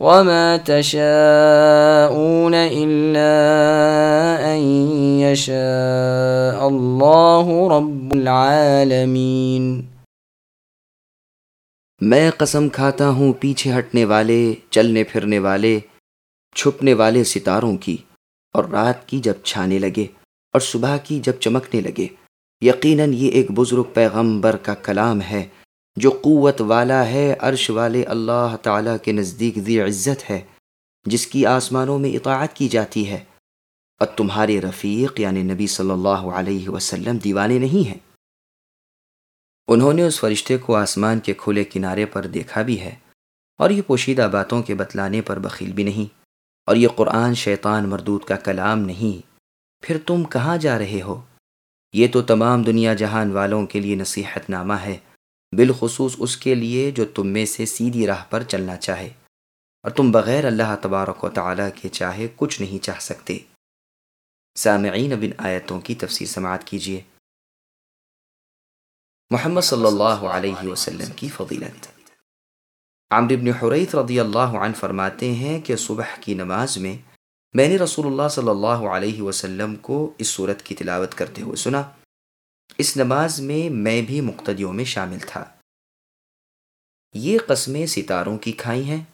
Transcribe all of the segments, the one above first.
وما تشاءون إلا أن يشاء الله رب العالمين۔ میں قسم کھاتا ہوں پیچھے ہٹنے والے، چلنے پھرنے والے، چھپنے والے ستاروں کی، اور رات کی جب چھانے لگے، اور صبح کی جب چمکنے لگے۔ یقیناً یہ ایک بزرگ پیغمبر کا کلام ہے۔ جو قوت والا ہے، عرش والے اللہ تعالیٰ کے نزدیک ذی عزت ہے، جس کی آسمانوں میں اطاعت کی جاتی ہے۔ اور تمہارے رفیق یعنی نبی صلی اللہ علیہ وسلم، دیوانے نہیں ہیں۔ انہوں نے اس فرشتے کو آسمان کے کھلے کنارے پر دیکھا بھی ہے، اور یہ پوشیدہ باتوں کے بتلانے پر بخیل بھی نہیں۔ اور یہ قرآن شیطان مردود کا کلام نہیں۔ پھر تم کہاں جا رہے ہو؟ یہ تو تمام دنیا جہان والوں کے لیے نصیحت نامہ ہے۔ بالخصوص اس کے لیے جو تم میں سے سیدھی راہ پر چلنا چاہے۔ اور تم بغیر اللہ تبارک و تعالیٰ کے چاہے کچھ نہیں چاہ سکتے۔ سامعین بن آیتوں کی تفسیر سماعت کیجیے۔ محمد صلی اللہ علیہ وسلم کی فضیلت۔ عمر بن حریث رضی اللہ عنہ فرماتے ہیں کہ صبح کی نماز میں میں نے رسول اللہ صلی اللہ علیہ وسلم کو اس صورت کی تلاوت کرتے ہوئے سنا۔ اس نماز میں میں بھی مقتدیوں میں شامل تھا۔ یہ قسمیں ستاروں کی کھائی ہیں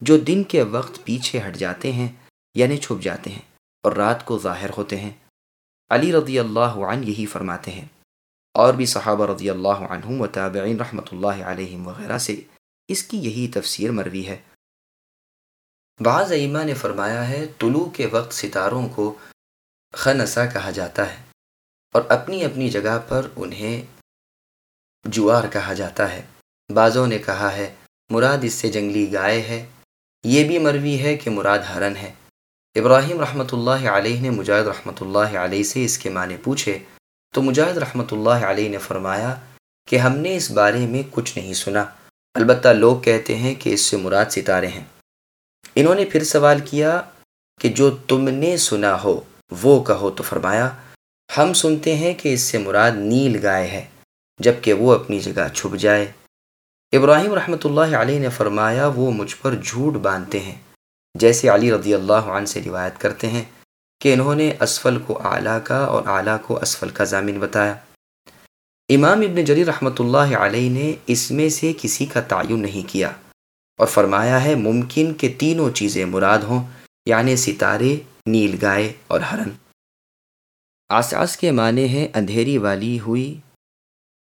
جو دن کے وقت پیچھے ہٹ جاتے ہیں یعنی چھپ جاتے ہیں اور رات کو ظاہر ہوتے ہیں۔ علی رضی اللہ عنہ یہی فرماتے ہیں۔ اور بھی صحابہ رضی اللہ عنہم و تابعین رحمۃ اللہ علیہم وغیرہ سے اس کی یہی تفسیر مروی ہے۔ بعض ایمہ نے فرمایا ہے، طلوع کے وقت ستاروں کو خنسا کہا جاتا ہے۔ اور اپنی اپنی جگہ پر انہیں جوار کہا جاتا ہے۔ بعضوں نے کہا ہے، مراد اس سے جنگلی گائے ہے۔ یہ بھی مروی ہے کہ مراد ہرن ہے۔ ابراہیم رحمۃ اللہ علیہ نے مجاہد رحمۃ اللہ علیہ سے اس کے معنی پوچھے، تو مجاہد رحمۃ اللہ علیہ نے فرمایا کہ ہم نے اس بارے میں کچھ نہیں سنا۔ البتہ لوگ کہتے ہیں کہ اس سے مراد ستارے ہیں۔ انہوں نے پھر سوال کیا کہ جو تم نے سنا ہو، وہ کہو تو فرمایا ہم سنتے ہیں کہ اس سے مراد نیل گائے ہے جبکہ وہ اپنی جگہ چھپ جائے۔ ابراہیم رحمۃ اللہ علیہ نے فرمایا، وہ مجھ پر جھوٹ باندھتے ہیں۔ جیسے علی رضی اللہ عنہ سے روایت کرتے ہیں کہ انہوں نے اسفل کو اعلیٰ کا اور اعلیٰ کو اسفل کا ضامن بتایا۔ امام ابن جری رحمۃ اللہ علیہ نے اس میں سے کسی کا تعین نہیں کیا اور فرمایا ہے، ممکن کہ تینوں چیزیں مراد ہوں یعنی ستارے، نیل گائے اور ہرن۔ آس کے معنی ہیں اندھیری والی ہوئی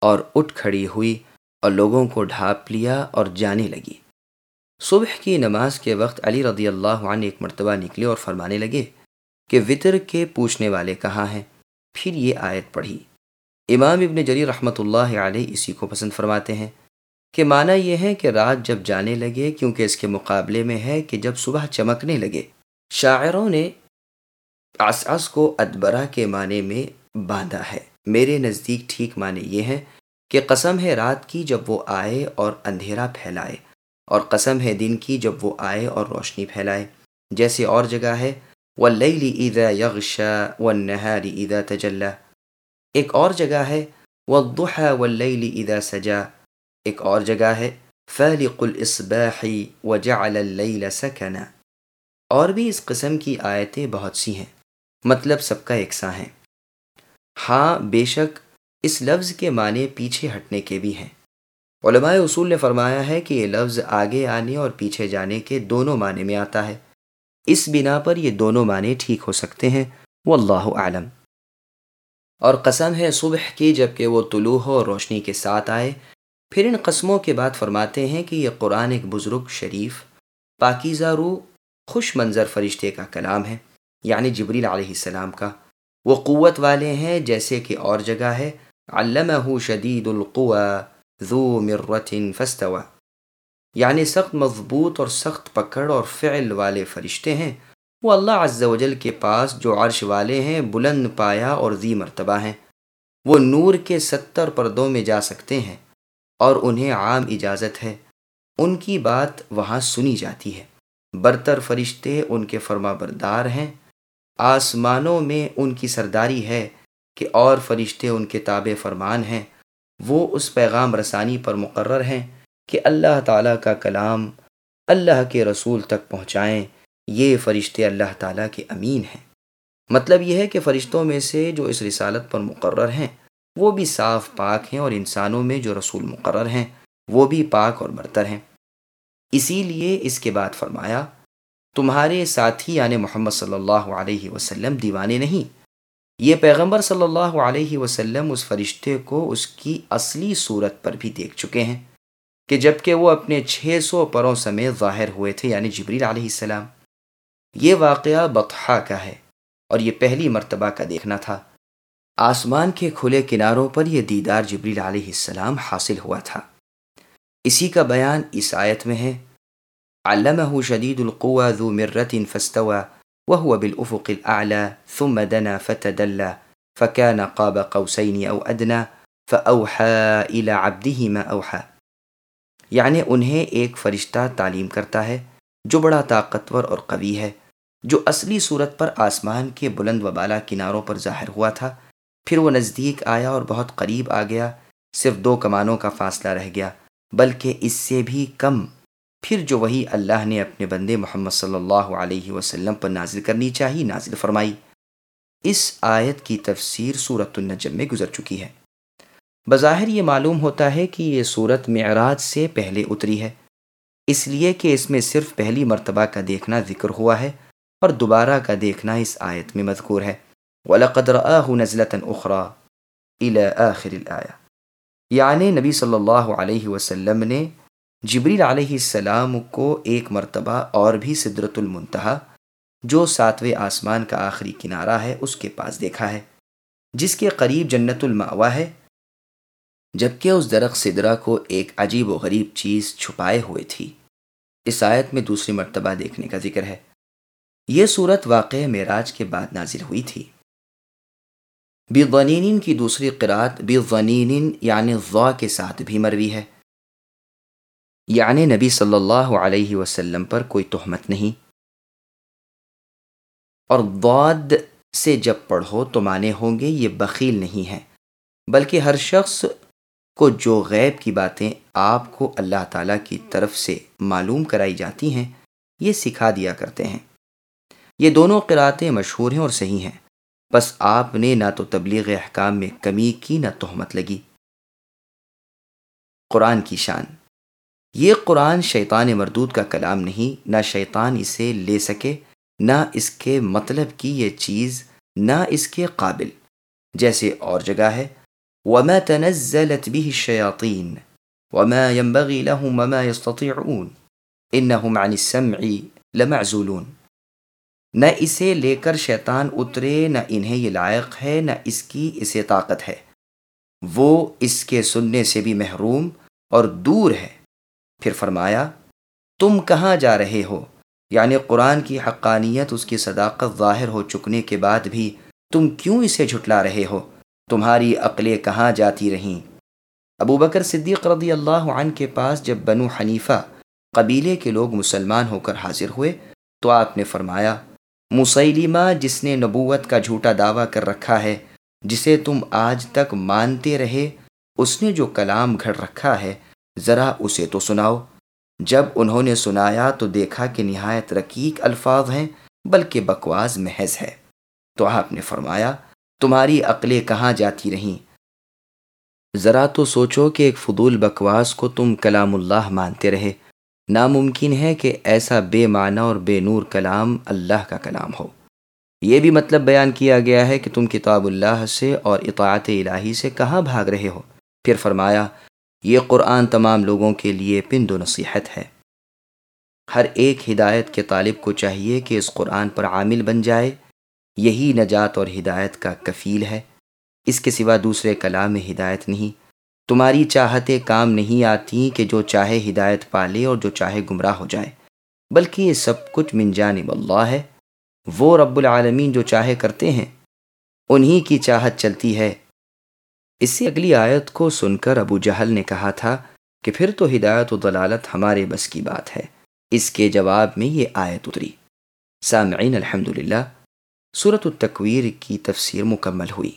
اور اٹھ کھڑی ہوئی اور لوگوں کو ڈھانپ لیا اور جانے لگی۔ صبح کی نماز کے وقت علی رضی اللہ عنہ ایک مرتبہ نکلے اور فرمانے لگے کہ وطر کے پوچھنے والے کہاں ہیں؟ پھر یہ آیت پڑھی۔ امام ابن جری رحمۃ اللہ علیہ اسی کو پسند فرماتے ہیں کہ معنی یہ ہے کہ رات جب جانے لگے کیونکہ اس کے مقابلے میں ہے کہ جب صبح چمکنے لگے۔ شاعروں نے آس کو ادبرا کے معنی میں باندھا ہے۔ میرے نزدیک ٹھیک معنی یہ ہے کہ قسم ہے رات کی جب وہ آئے اور اندھیرا پھیلائے، اور قسم ہے دن کی جب وہ آئے اور روشنی پھیلائے۔ جیسے اور جگہ ہے و لئی ادا یغشا و نہاری ادا تجلّہ ایک اور جگہ ہے و دحا و لئی ادا سجا۔ ایک اور جگہ ہے فلق الاسباحی و اللیل سکنا اور بھی اس قسم کی آیتیں بہت سی ہیں۔ مطلب سب کا یکساں ہے۔ ہاں بے شک اس لفظ کے معنی پیچھے ہٹنے کے بھی ہیں۔ علماء اصول نے فرمایا ہے کہ یہ لفظ آگے آنے اور پیچھے جانے کے دونوں معنی میں آتا ہے۔ اس بنا پر یہ دونوں معنی ٹھیک ہو سکتے ہیں۔ وہ اللہ عالم اور قسم ہے صبح کی جبکہ وہ طلوع ہو اور روشنی کے ساتھ آئے۔ پھر ان قسموں کے بعد فرماتے ہیں کہ یہ قرآن ایک بزرگ شریف، پاکیزہ رو خوش منظر فرشتے کا کلام ہے۔ یعنی جبریل علیہ السلام کا۔ وہ قوت والے ہیں جیسے کہ اور جگہ ہے۔ علمہ شدید القوا ذو مرت فستوا یعنی سخت مضبوط اور سخت پکڑ اور فعل والے فرشتے ہیں۔ وہ اللہ عز و جل کے پاس جو عرش والے ہیں، بلند پایا اور ذی مرتبہ ہیں۔ وہ نور کے ستر پردوں میں جا سکتے ہیں اور انہیں عام اجازت ہے۔ ان کی بات وہاں سنی جاتی ہے۔ برتر فرشتے ان کے فرما بردار ہیں۔ آسمانوں میں ان کی سرداری ہے کہ اور فرشتے ان کے تاب فرمان ہیں۔ وہ اس پیغام رسانی پر مقرر ہیں کہ اللہ تعالیٰ کا کلام اللہ کے رسول تک پہنچائیں۔ یہ فرشتے اللہ تعالیٰ کے امین ہیں۔ مطلب یہ ہے کہ فرشتوں میں سے جو اس رسالت پر مقرر ہیں، وہ بھی صاف پاک ہیں اور انسانوں میں جو رسول مقرر ہیں، وہ بھی پاک اور برتر ہیں۔ اسی لیے اس کے بعد فرمایا تمہارے ساتھی یعنی محمد صلی اللہ علیہ وسلم دیوانے نہیں۔ یہ پیغمبر صلی اللہ علیہ وسلم اس فرشتے کو اس کی اصلی صورت پر بھی دیکھ چکے ہیں کہ جبکہ وہ اپنے چھ سو پروں سمیت ظاہر ہوئے تھے یعنی جبریل علیہ السلام۔ یہ واقعہ بطحا کا ہے اور یہ پہلی مرتبہ کا دیکھنا تھا۔ آسمان کے کھلے کناروں پر یہ دیدار جبریل علیہ السلام حاصل ہوا تھا۔ اسی کا بیان اس آیت میں ہے۔ علمہ شدید القوى ذو مرت فاستوى، وهو بالأفق الأعلى، ثم دنا فتدلى، فكان قاب قوسين أو أدنى، فأوحى إلى عبده ما أوحى. یعنی انہیں ایک فرشتہ تعلیم کرتا ہے، جو بڑا طاقتور اور قوی ہے، جو اصلی صورت پر آسمان کے بلند و بالا کناروں پر ظاہر ہوا تھا، پھر وہ نزدیک آیا اور بہت قریب آ گیا، صرف دو کمانوں کا فاصلہ رہ گیا، بلکہ اس سے بھی کم۔ پھر جو وہی اللہ نے اپنے بندے محمد صلی اللہ علیہ وسلم پر نازل کرنی چاہی، نازل فرمائی۔ اس آیت کی تفسیر صورت النجم میں گزر چکی ہے۔ بظاہر یہ معلوم ہوتا ہے کہ یہ صورت معراج سے پہلے اتری ہے۔ اس لیے کہ اس میں صرف پہلی مرتبہ کا دیکھنا ذکر ہوا ہے اور دوبارہ کا دیکھنا اس آیت میں مذکور ہے۔ وَلَقَدْ رَآهُ نَزْلَةً أُخْرَى إِلَى آخِرِ الْآيَةِ۔ یعنی نبی صلی اللہ علیہ وسلم نے جبریل علیہ السلام کو ایک مرتبہ اور بھی صدرت المنتہا، جو ساتویں آسمان کا آخری کنارہ ہے، اس کے پاس دیکھا ہے، جس کے قریب جنت الماوا ہے، جبکہ اس درخت صدرہ کو ایک عجیب و غریب چیز چھپائے ہوئے تھی۔ اس آیت میں دوسری مرتبہ دیکھنے کا ذکر ہے۔ یہ صورت واقع معراج کے بعد نازل ہوئی تھی۔ بغنین کی دوسری قرآت بغنین یعنی ضا کے ساتھ بھی مروی ہے۔ یعنی نبی صلی اللہ علیہ وسلم پر کوئی تہمت نہیں۔ اور ضاد سے جب پڑھو تو مانے ہوں گے یہ بخیل نہیں ہے، بلکہ ہر شخص کو جو غیب کی باتیں آپ کو اللہ تعالیٰ کی طرف سے معلوم کرائی جاتی ہیں، یہ سکھا دیا کرتے ہیں۔ یہ دونوں قراتیں مشہور ہیں اور صحیح ہیں، بس آپ نے نہ تو تبلیغ احکام میں کمی کی نہ تہمت لگی۔ قرآن کی شان۔ یہ قرآن شیطان مردود کا کلام نہیں، نہ شیطان اسے لے سکے، نہ اس کے مطلب کی یہ چیز، نہ اس کے قابل۔ جیسے اور جگہ ہے۔ وما تنزلت به الشياطين وما ينبغي لهم وما يستطيعون انهم عن السمع لمعزولون۔ نہ اسے لے کر شیطان اترے، نہ انہیں یہ لائق ہے، نہ اس کی اسے طاقت ہے۔ وہ اس کے سننے سے بھی محروم اور دور ہے۔ پھر فرمایا، تم کہاں جا رہے ہو؟ یعنی قرآن کی حقانیت، اس کی صداقت ظاہر ہو چکنے کے بعد بھی تم کیوں اسے جھٹلا رہے ہو؟ تمہاری عقلیں کہاں جاتی رہیں؟ ابو بکر صدیق رضی اللہ عنہ کے پاس جب بنو حنیفہ قبیلے کے لوگ مسلمان ہو کر حاضر ہوئے، تو آپ نے فرمایا مسلمہ جس نے نبوت کا جھوٹا دعویٰ کر رکھا ہے، جسے تم آج تک مانتے رہے، اس نے جو کلام گھڑ رکھا ہے ذرا اسے تو سناؤ۔ جب انہوں نے سنایا تو دیکھا کہ نہایت رقیق الفاظ ہیں، بلکہ بکواس محض ہے۔ تو آپ نے فرمایا، تمہاری عقلیں کہاں جاتی رہیں؟ ذرا تو سوچو کہ ایک فضول بکواس کو تم کلام اللہ مانتے رہے۔ ناممکن ہے کہ ایسا بے معنی اور بے نور کلام اللہ کا کلام ہو۔ یہ بھی مطلب بیان کیا گیا ہے کہ تم کتاب اللہ سے اور اطاعت الہی سے کہاں بھاگ رہے ہو۔ پھر فرمایا یہ قرآن تمام لوگوں کے لیے پند و نصیحت ہے۔ ہر ایک ہدایت کے طالب کو چاہیے کہ اس قرآن پر عامل بن جائے۔ یہی نجات اور ہدایت کا کفیل ہے۔ اس کے سوا دوسرے کلام میں ہدایت نہیں۔ تمہاری چاہتیں کام نہیں آتی کہ جو چاہے ہدایت پالے اور جو چاہے گمراہ ہو جائے۔ بلکہ یہ سب کچھ من جانب اللہ ہے۔ وہ رب العالمین جو چاہے کرتے ہیں۔ انہی کی چاہت چلتی ہے۔ اسی اگلی آیت کو سن کر ابو جہل نے کہا تھا کہ پھر تو ہدایت و دلالت ہمارے بس کی بات ہے۔ اس کے جواب میں یہ آیت اتری۔ سامعین الحمد للہ صورت التکویر کی تفسیر مکمل ہوئی۔